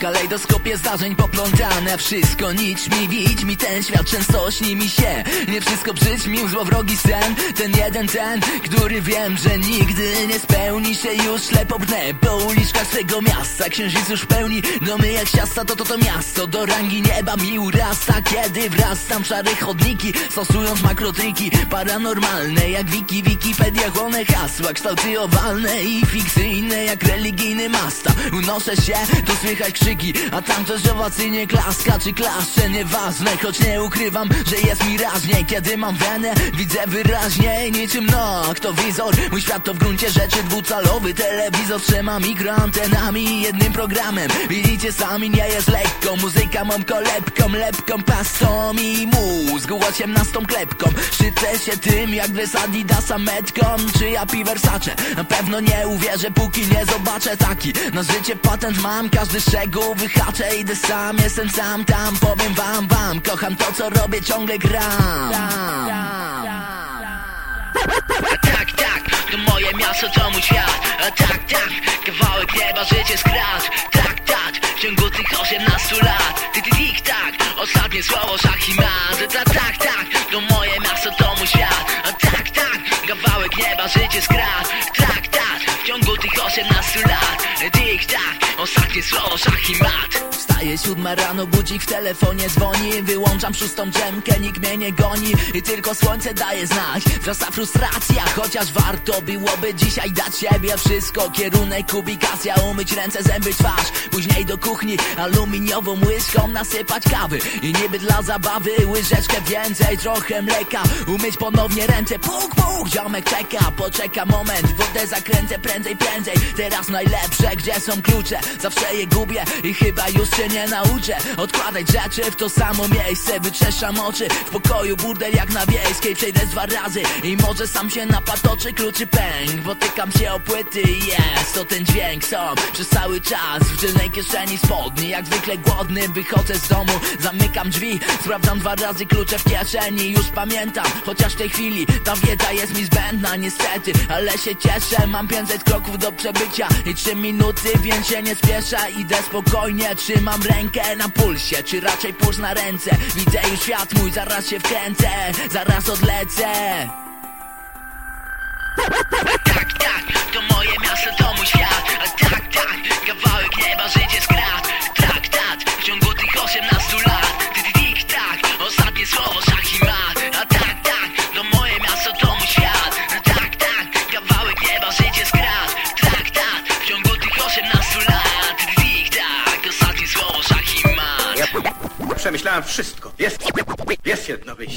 Kalejdoskopie zdarzeń poplątane. Wszystko nic mi widź mi ten świat często śni mi się. Nie wszystko przyć mi złowrogi sen. Ten jeden ten, który wiem, że nigdy nie spełni się. Już ślepo brnę po uliczkach swego miasta. Księżyc już pełni domy jak siasta To to to miasto. Do rangi nieba mi urasta. Kiedy wrastam w szare chodniki Stosując makrotriki paranormalne Jak wiki, wikipedia chłonę hasła Kształty owalne i fikcyjne jak religijny masta. Unoszę się, to słychać krzyki A tam też owacyjnie klaska czy klaszcze Nieważne, choć nie ukrywam, że jest mi raźniej Kiedy mam wenę, widzę wyraźniej Niczym noktowizor Mój świat to w gruncie rzeczy dwucalowy Telewizor trzema mikroantenami i jednym programem. Widzicie sami, nie jest lekko Muzyka mą kolebką, lepką pastą I mózg osiemnastą klepką. Szczycę się tym, jak dres Adidasa metką Czy ja Versace Na pewno nie uwierzę, póki nie zobaczę taki. Na życie patent mam, każdy szczegół wyhaczę Idę sam, jestem sam tam, powiem wam, wam Kocham to, co robię, ciągle gram. A tak, tak, to moje miasto, to mój świat. Tak, tak, kawałek nieba, życie skradł Tak, tak, w ciągu tych 18 lat. Ty, ty, tik, tak, ostatnie słowo szach i mat A tak, tak, to moje miasto, to mój świat. Tak, tak, kawałek nieba, życie skradł Tak, tak, w ciągu tych 18 lat Tik, tak, ostatnie słowo szach i mat. Wstaje siódma rano, budzik w telefonie dzwoni. Wyłączam szóstą drzemkę, nikt mnie nie goni. I tylko słońce daje znać. Wzrasta frustracja, chociaż warto byłoby dzisiaj dać siebie wszystko. Kierunek, ubikacja, umyć ręce, zęby, twarz. Później do kuchni aluminiową łyżką nasypać kawy. I niby dla zabawy łyżeczkę więcej, trochę mleka. Umyć ponownie ręce, puk, puk, ziomek czeka. Poczeka moment, wodę zakręcę prędzej, prędzej Teraz najlepsze, gdzie są klucze? Zawsze je gubię i chyba już się nie nauczę. Odkładać rzeczy w to samo miejsce Wyczeszam oczy. W pokoju burdel jak na wiejskiej Przejdę dwa razy. I może sam się napatoczy Kluczy pęk, potykam się o płyty Jest to ten dźwięk, są przez cały czas W tylnej kieszeni spodni, jak zwykle głodny Wychodzę z domu, zamykam drzwi. Sprawdzam dwa razy klucze w kieszeni Już pamiętam, chociaż w tej chwili Ta wiedza jest mi zbędna niestety Ale się cieszę, mam 500 kroków do przebycia I 3 minuty, więc się nie spieszę Idę spokojnie, trzymam rękę na pulsie Czy raczej puls na ręce. Widzę już świat mój, zaraz się wkręcę Zaraz odlecę. Tak, tak, to moje miasto, to mój świat. Tak, tak, kawałek nieba, Przemyślałem wszystko. Jest, jest jedno wyjście.